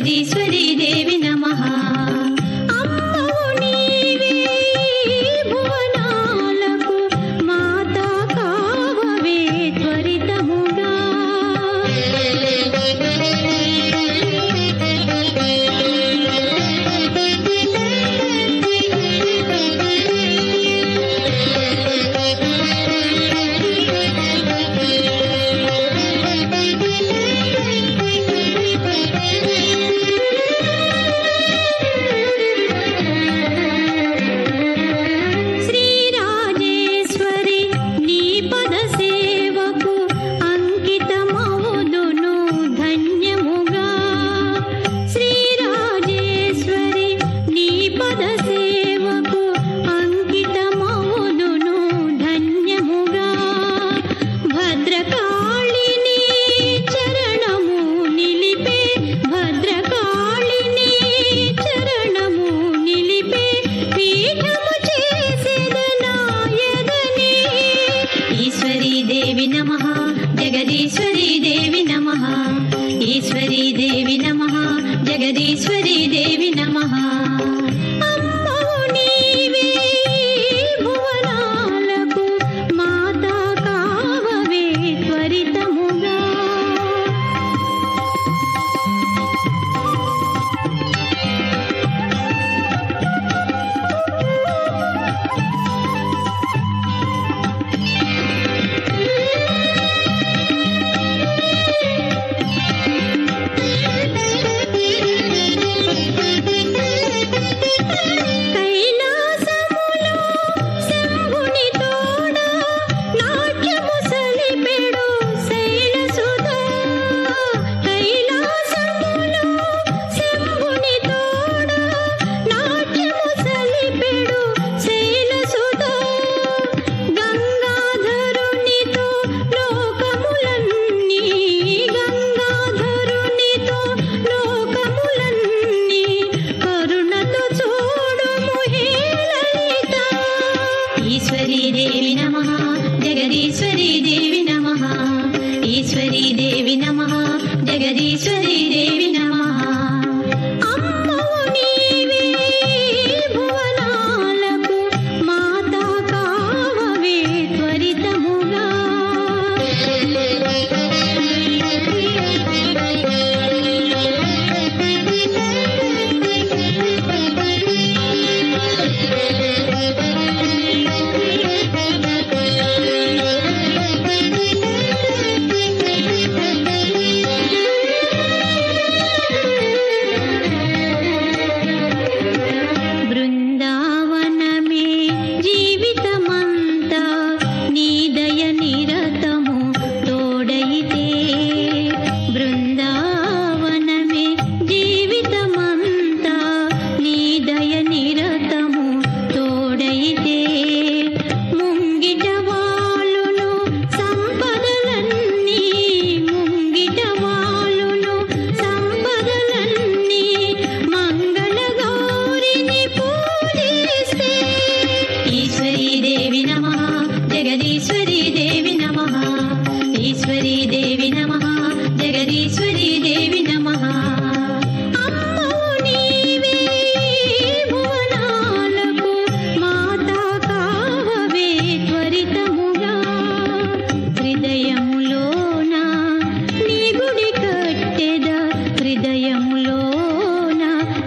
Jagadishwari they